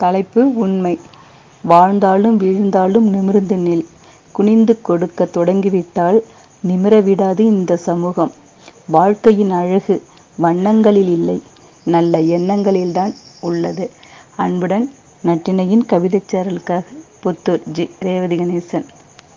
தலைப்பு உண்மை. வாழ்ந்தாலும் வீழ்ந்தாலும் நிமிர்ந்து நில். குனிந்து கொடுக்க தொடங்கிவிட்டால் நிமிர விடாது இந்த சமூகம். வாழ்க்கையின் அழகு வண்ணங்களில் இல்லை. நல்ல எண்ணங்களில்தான் உள்ளது. அன்புடன் நட்டினையின் கவிதைச் சேரலுக்காக புத்தூர் ஜி. ரேவதி கணேசன்.